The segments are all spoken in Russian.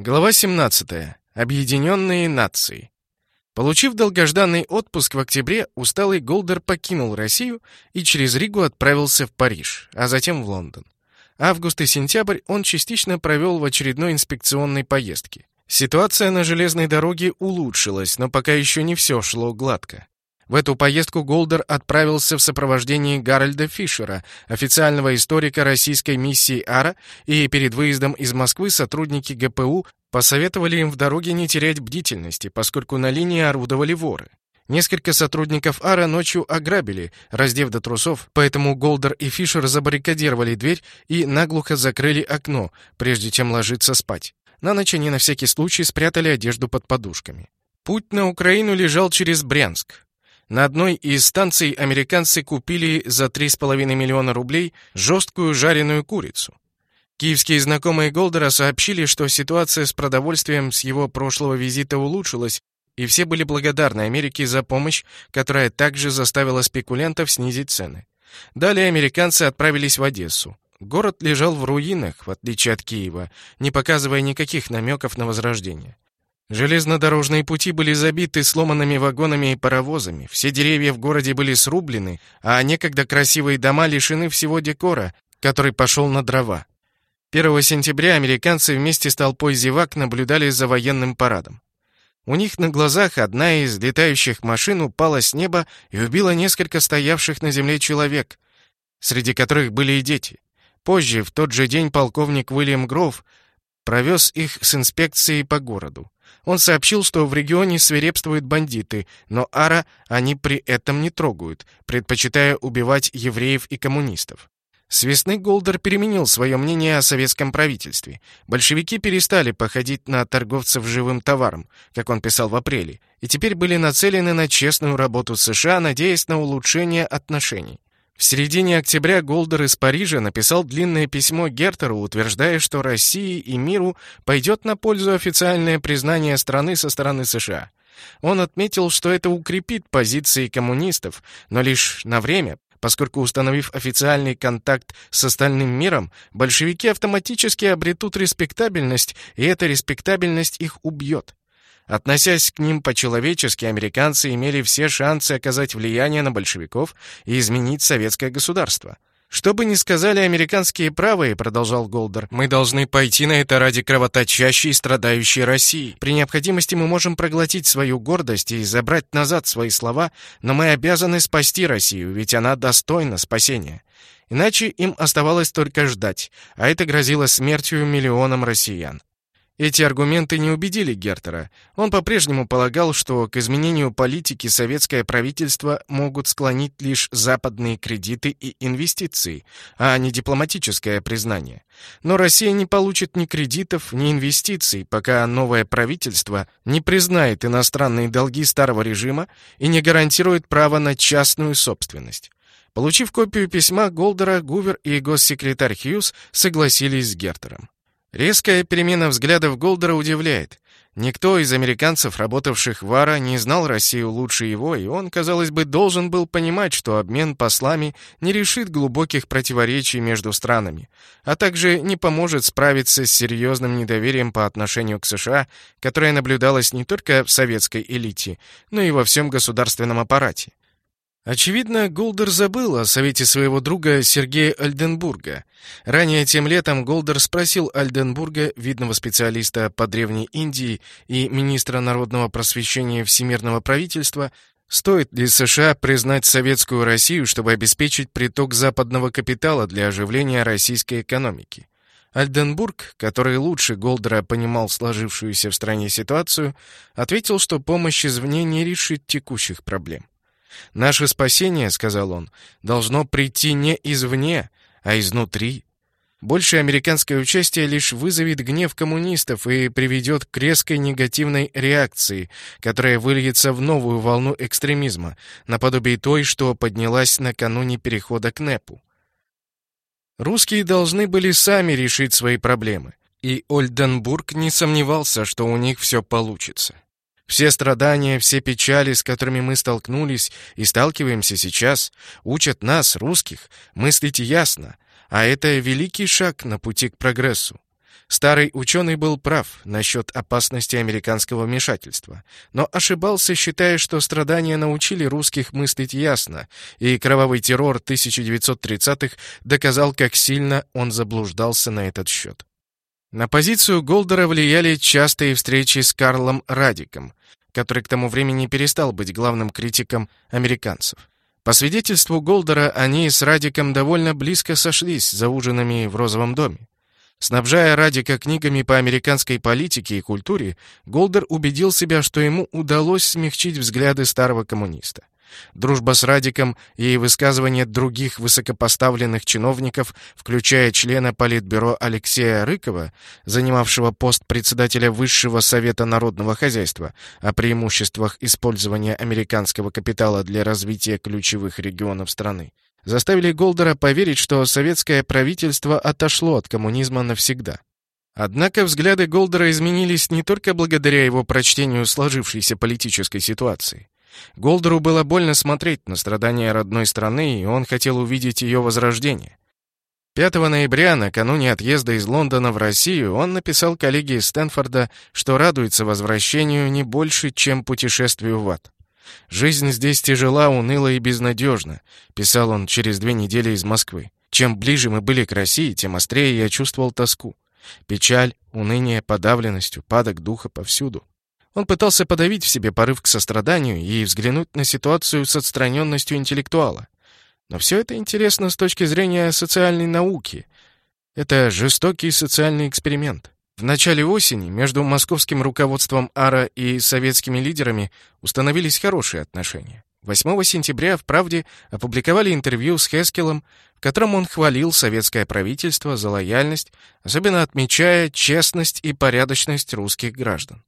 Глава 17. Объединенные нации. Получив долгожданный отпуск в октябре, усталый Голдер покинул Россию и через Ригу отправился в Париж, а затем в Лондон. Август и сентябрь он частично провел в очередной инспекционной поездке. Ситуация на железной дороге улучшилась, но пока еще не все шло гладко. В эту поездку Голдер отправился в сопровождении Гарольда Фишера, официального историка российской миссии АРА, и перед выездом из Москвы сотрудники ГПУ посоветовали им в дороге не терять бдительности, поскольку на линии орудовали воры. Несколько сотрудников АРА ночью ограбили, раздев до трусов, поэтому Голдер и Фишер забаррикадировали дверь и наглухо закрыли окно, прежде чем ложиться спать. На ночь они на всякий случай спрятали одежду под подушками. Путь на Украину лежал через Брянск. На одной из станций американцы купили за 3,5 миллиона рублей жесткую жареную курицу. Киевские знакомые Голдера сообщили, что ситуация с продовольствием с его прошлого визита улучшилась, и все были благодарны Америке за помощь, которая также заставила спекулянтов снизить цены. Далее американцы отправились в Одессу. Город лежал в руинах, в отличие от Киева, не показывая никаких намеков на возрождение. Железнодорожные пути были забиты сломанными вагонами и паровозами, все деревья в городе были срублены, а некогда красивые дома лишены всего декора, который пошел на дрова. 1 сентября американцы вместе с толпой зевак наблюдали за военным парадом. У них на глазах одна из летающих машин упала с неба и убила несколько стоявших на земле человек, среди которых были и дети. Позже, в тот же день, полковник Уильям Гров провез их с инспекцией по городу. Он сообщил, что в регионе свирепствуют бандиты, но Ара они при этом не трогают, предпочитая убивать евреев и коммунистов. С весны Голдер переменил свое мнение о советском правительстве. Большевики перестали походить на торговцев живым товаром, как он писал в апреле, и теперь были нацелены на честную работу США, надеясь на улучшение отношений. В середине октября Голдер из Парижа написал длинное письмо Гертеру, утверждая, что России и миру пойдет на пользу официальное признание страны со стороны США. Он отметил, что это укрепит позиции коммунистов, но лишь на время, поскольку установив официальный контакт с остальным миром, большевики автоматически обретут респектабельность, и эта респектабельность их убьет. Относясь к ним по-человечески, американцы имели все шансы оказать влияние на большевиков и изменить советское государство. «Что бы ни сказали американские правые, — продолжал Голдер, — мы должны пойти на это ради кровоточащей и страдающей России. При необходимости мы можем проглотить свою гордость и забрать назад свои слова, но мы обязаны спасти Россию, ведь она достойна спасения. Иначе им оставалось только ждать, а это грозило смертью миллионам россиян. Эти аргументы не убедили Гертера. Он по-прежнему полагал, что к изменению политики советское правительство могут склонить лишь западные кредиты и инвестиции, а не дипломатическое признание. Но Россия не получит ни кредитов, ни инвестиций, пока новое правительство не признает иностранные долги старого режима и не гарантирует право на частную собственность. Получив копию письма Голдера, Гувер и госсекретарь Хьюз согласились с Гертером. Резкая перемена взглядов Голдера удивляет. Никто из американцев, работавших в АРА, не знал Россию лучше его, и он, казалось бы, должен был понимать, что обмен послами не решит глубоких противоречий между странами, а также не поможет справиться с серьезным недоверием по отношению к США, которое наблюдалось не только в советской элите, но и во всем государственном аппарате. Очевидно, Голдер забыл о совете своего друга Сергея Ольденбурга. Ранее тем летом Голдер спросил Ольденбурга, видного специалиста по Древней Индии и министра народного просвещения Временного правительства, стоит ли США признать советскую Россию, чтобы обеспечить приток западного капитала для оживления российской экономики. Альденбург, который лучше Голдера понимал сложившуюся в стране ситуацию, ответил, что помощь извне не решит текущих проблем. «Наше спасение, — сказал он, — должно прийти не извне, а изнутри. Большее американское участие лишь вызовет гнев коммунистов и приведет к резкой негативной реакции, которая выльется в новую волну экстремизма, наподобие той, что поднялась накануне перехода к НЭПу. Русские должны были сами решить свои проблемы, и Ольденбург не сомневался, что у них все получится. Все страдания, все печали, с которыми мы столкнулись и сталкиваемся сейчас, учат нас, русских, мыслить ясно, а это великий шаг на пути к прогрессу. Старый ученый был прав насчет опасности американского вмешательства, но ошибался, считая, что страдания научили русских мыслить ясно, и кровавый террор 1930-х доказал, как сильно он заблуждался на этот счет. На позицию Голдера влияли частые встречи с Карлом Радеком, который к тому времени перестал быть главным критиком американцев. По свидетельству Голдера, они с Радеком довольно близко сошлись за ужинами в Розовом доме. Снабжая Радека книгами по американской политике и культуре, Голдер убедил себя, что ему удалось смягчить взгляды старого коммуниста. Дружба с Радиком и высказывания других высокопоставленных чиновников, включая члена Политбюро Алексея Рыкова, занимавшего пост председателя Высшего Совета Народного Хозяйства, о преимуществах использования американского капитала для развития ключевых регионов страны, заставили Голдера поверить, что советское правительство отошло от коммунизма навсегда. Однако взгляды Голдера изменились не только благодаря его прочтению сложившейся политической ситуации. Голдеру было больно смотреть на страдания родной страны, и он хотел увидеть ее возрождение. 5 ноября, накануне отъезда из Лондона в Россию, он написал коллеге из Стэнфорда, что радуется возвращению не больше, чем путешествию в ад. «Жизнь здесь тяжела, уныла и безнадежна», — писал он через две недели из Москвы. «Чем ближе мы были к России, тем острее я чувствовал тоску. Печаль, уныние, подавленность, упадок духа повсюду. Он пытался подавить в себе порыв к состраданию и взглянуть на ситуацию с отстраненностью интеллектуала. Но все это интересно с точки зрения социальной науки. Это жестокий социальный эксперимент. В начале осени между московским руководством АРА и советскими лидерами установились хорошие отношения. 8 сентября в «Правде» опубликовали интервью с Хескелом, в котором он хвалил советское правительство за лояльность, особенно отмечая честность и порядочность русских граждан.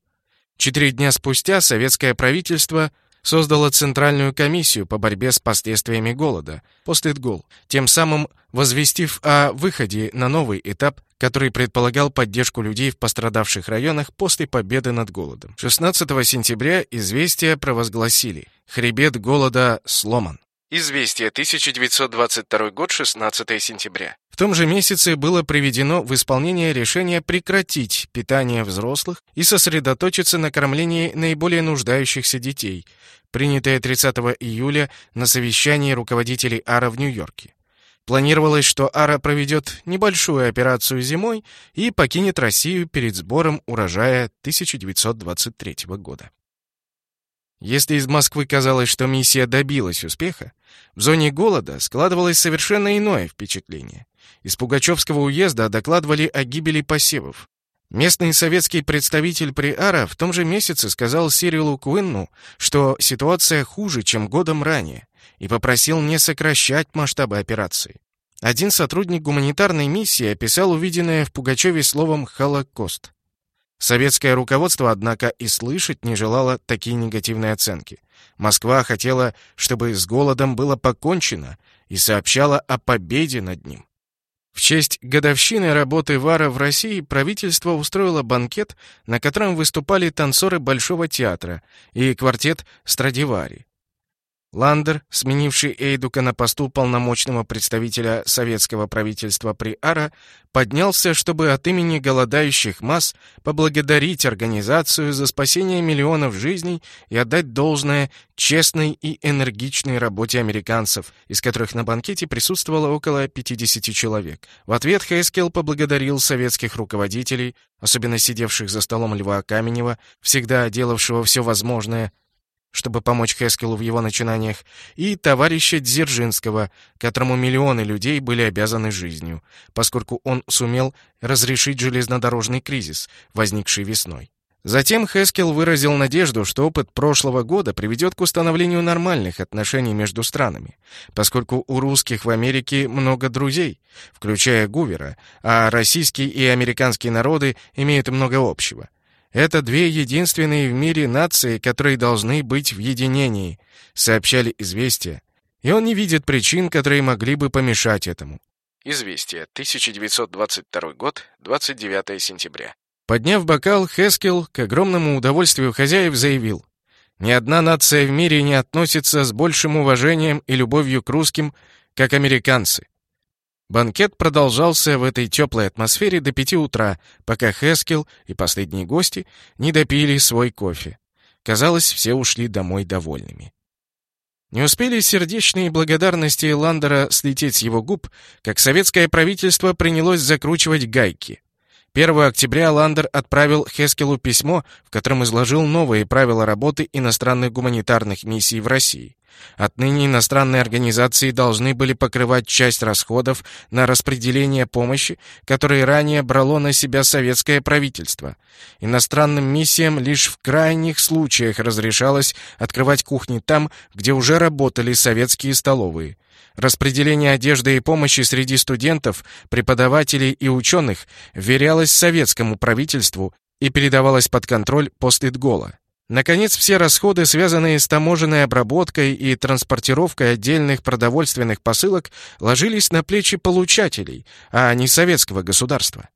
Четыре дня спустя советское правительство создало Центральную комиссию по борьбе с последствиями голода, Поститгол, тем самым возвестив о выходе на новый этап, который предполагал поддержку людей в пострадавших районах после победы над голодом. 16 сентября известия провозгласили «Хребет голода сломан». Известие, 1922 год, 16 сентября. В том же месяце было приведено в исполнение решение прекратить питание взрослых и сосредоточиться на кормлении наиболее нуждающихся детей, принятое 30 июля на совещании руководителей АРА в Нью-Йорке. Планировалось, что АРА проведет небольшую операцию зимой и покинет Россию перед сбором урожая 1923 года. Если из Москвы казалось, что миссия добилась успеха, в зоне голода складывалось совершенно иное впечатление. Из Пугачевского уезда докладывали о гибели посевов. Местный советский представитель при АРА в том же месяце сказал Сирилу Куинну, что ситуация хуже, чем годом ранее, и попросил не сокращать масштабы операции. Один сотрудник гуманитарной миссии описал увиденное в Пугачеве словом «холокост». Советское руководство, однако, и слышать не желало такие негативные оценки. Москва хотела, чтобы с голодом было покончено, и сообщала о победе над ним. В честь годовщины работы Вара в России правительство устроило банкет, на котором выступали танцоры Большого театра и квартет Страдивари. Ландер, сменивший Эйдука на посту полномочного представителя советского правительства при АРА, поднялся, чтобы от имени голодающих масс поблагодарить организацию за спасение миллионов жизней и отдать должное честной и энергичной работе американцев, из которых на банкете присутствовало около 50 человек. В ответ Хейскел поблагодарил советских руководителей, особенно сидевших за столом Льва Каменева, всегда делавшего все возможное, чтобы помочь Хескелу в его начинаниях, и товарища Дзержинского, которому миллионы людей были обязаны жизнью, поскольку он сумел разрешить железнодорожный кризис, возникший весной. Затем Хескел выразил надежду, что опыт прошлого года приведет к установлению нормальных отношений между странами, поскольку у русских в Америке много друзей, включая Гувера, а российские и американские народы имеют много общего. Это две единственные в мире нации, которые должны быть в единении, сообщали известия. И он не видит причин, которые могли бы помешать этому. Известие, 1922 год, 29 сентября. Подняв бокал, Хескел, к огромному удовольствию хозяев, заявил, «Ни одна нация в мире не относится с большим уважением и любовью к русским, как американцы. Банкет продолжался в этой теплой атмосфере до пяти утра, пока Хескел и последние гости не допили свой кофе. Казалось, все ушли домой довольными. Не успели сердечные благодарности Ландера слететь с его губ, как советское правительство принялось закручивать гайки. 1 октября Ландер отправил Хескелу письмо, в котором изложил новые правила работы иностранных гуманитарных миссий в России. Отныне иностранные организации должны были покрывать часть расходов на распределение помощи, которые ранее брало на себя советское правительство. Иностранным миссиям лишь в крайних случаях разрешалось открывать кухни там, где уже работали советские столовые. Распределение одежды и помощи среди студентов, преподавателей и ученых вверялось советскому правительству и передавалось под контроль Поститгола. Наконец, все расходы, связанные с таможенной обработкой и транспортировкой отдельных продовольственных посылок, ложились на плечи получателей, а не советского государства.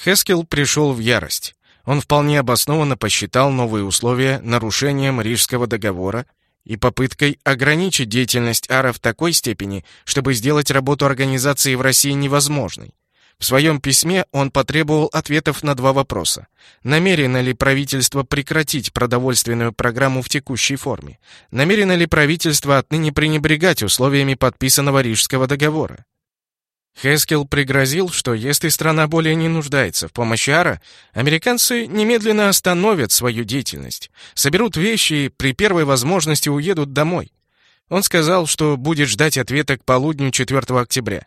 Хескел пришел в ярость. Он вполне обоснованно посчитал новые условия нарушением Рижского договора и попыткой ограничить деятельность АРА в такой степени, чтобы сделать работу организации в России невозможной. В своем письме он потребовал ответов на два вопроса. Намерено ли правительство прекратить продовольственную программу в текущей форме? Намерено ли правительство отныне пренебрегать условиями подписанного Рижского договора? Хескел пригрозил, что если страна более не нуждается в помощи Ара, американцы немедленно остановят свою деятельность, соберут вещи и при первой возможности уедут домой. Он сказал, что будет ждать ответа к полудню 4 октября.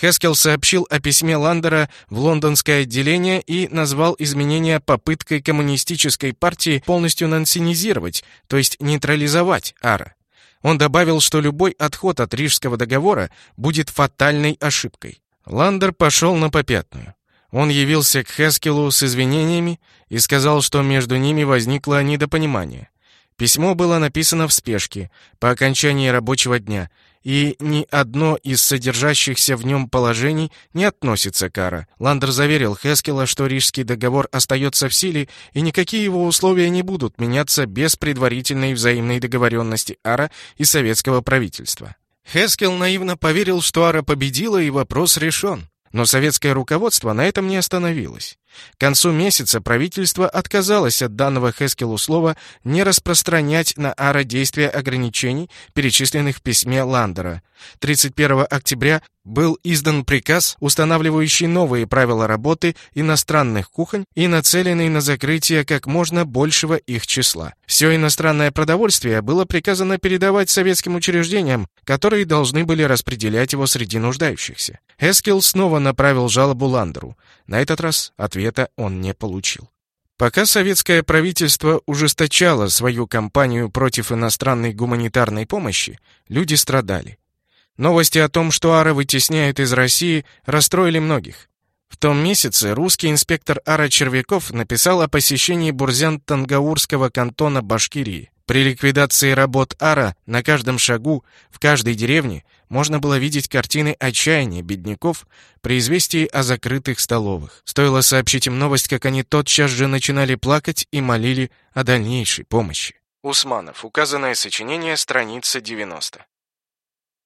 Хескел сообщил о письме Ландера в лондонское отделение и назвал изменения попыткой коммунистической партии полностью нансенизировать, то есть нейтрализовать Ара. Он добавил, что любой отход от Рижского договора будет фатальной ошибкой. Ландер пошел на попятную. Он явился к Хескелу с извинениями и сказал, что между ними возникло недопонимание. Письмо было написано в спешке, по окончании рабочего дня, и ни одно из содержащихся в нем положений не относится к Ара. Ландер заверил Хескела, что Рижский договор остается в силе, и никакие его условия не будут меняться без предварительной взаимной договоренности Ара и советского правительства. Хескел наивно поверил, что Ара победила и вопрос решен. Но советское руководство на этом не остановилось. К концу месяца правительство отказалось от данного Хескелу слова не распространять на АРА действия ограничений, перечисленных в письме Ландера. 31 октября был издан приказ, устанавливающий новые правила работы иностранных кухонь и нацеленный на закрытие как можно большего их числа. Все иностранное продовольствие было приказано передавать советским учреждениям, которые должны были распределять его среди нуждающихся. Хескел снова направил жалобу Ландеру. На этот раз ответа он не получил. Пока советское правительство ужесточало свою кампанию против иностранной гуманитарной помощи, люди страдали. Новости о том, что Ара вытесняют из России, расстроили многих. В том месяце русский инспектор Ара Червяков написал о посещении Бурзян-Тангаурского кантона Башкирии. При ликвидации работ Ара на каждом шагу, в каждой деревне, можно было видеть картины отчаяния бедняков при известии о закрытых столовых. Стоило сообщить им новость, как они тотчас же начинали плакать и молили о дальнейшей помощи. Усманов. Указанное сочинение, страница 90.